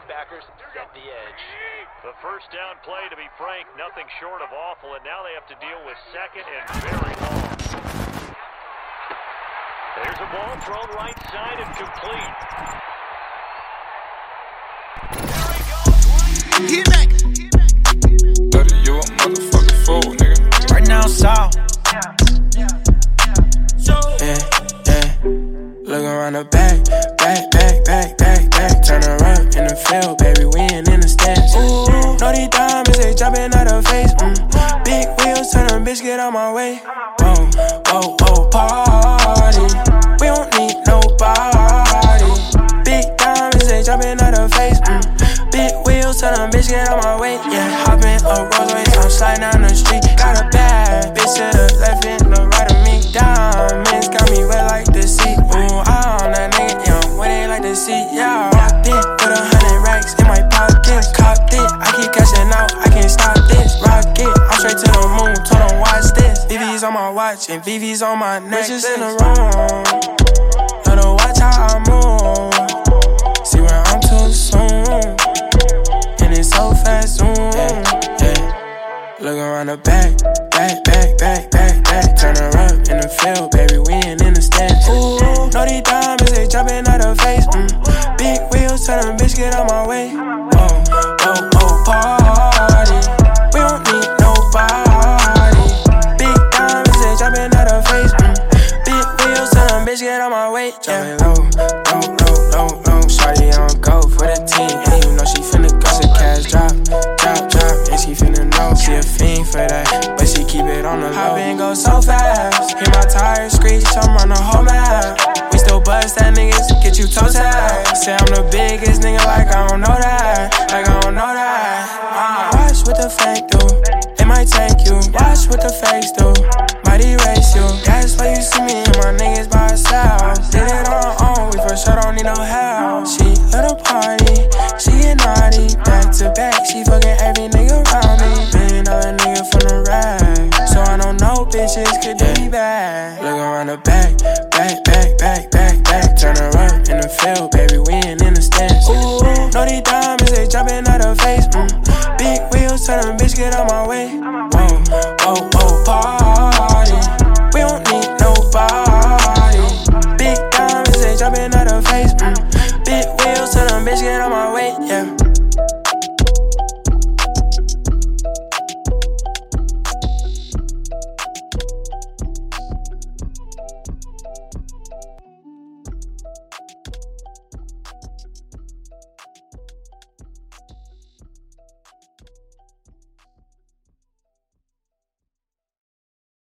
linebackers get the edge. The first down play, to be frank, nothing short of awful, and now they have to deal with second and very long. There's a ball thrown right side and complete. Get back. Daddy, you a motherfucking fool, nigga. Right now, Saul. Yeah, yeah. Look around the back, back, back, back, back, back. Turn around in the field, baby. We ain't in the stands. Ooh, know these diamonds, they jumping out her face. Mm. Big wheels, turn a bitch, get on my way. Whoa, whoa, whoa, party. We don't need nobody. Big diamonds, they jumping out her face. Mm. Big wheels, turn a bitch, get on my way. Yeah, hopping a Rolls Royce, I'm sliding down the street. Got a bad bitch to the left and to. Yeah, rocked it with a hundred racks in my pocket. Copped it, I keep cashing out, I can't stop this. Rock it, I'm straight to the moon, told them watch this. VV's on my watch and VV's on my neck. Bitches in the room, Around the back, back, back, back, back, back. Turn her up in the field, baby. We ain't in the stands. Ooh, know these diamonds, they jumping out her face. Mm. Big wheels, tell them bitch get on my way. Oh, oh, whoa, party. We don't need nobody. Big diamonds, they jumping out her face. Mm. Big wheels, tell them bitch get on my way. Yeah, low, Hop and go so fast, hear my tires screech, I'm on the whole map. We still bust that niggas, get you toe tag. Say I'm the biggest nigga, like I don't know that, like I don't know that. Uh, watch what the fake do, it might take you. Watch what the fakes do, might erase you. That's why you see me bitches could do me bad. Look around the back, back, back, back, back, back. Turn up in the field, baby. We ain't in the stands. Ooh, know these diamonds, they jumping out her face. Mm. Big wheels, tell them bitch get on my way. Whoa, whoa, whoa, party. We don't need nobody. Big diamonds, they jumping out her face. Mm. Big wheels, tell them bitch get on my way. Yeah.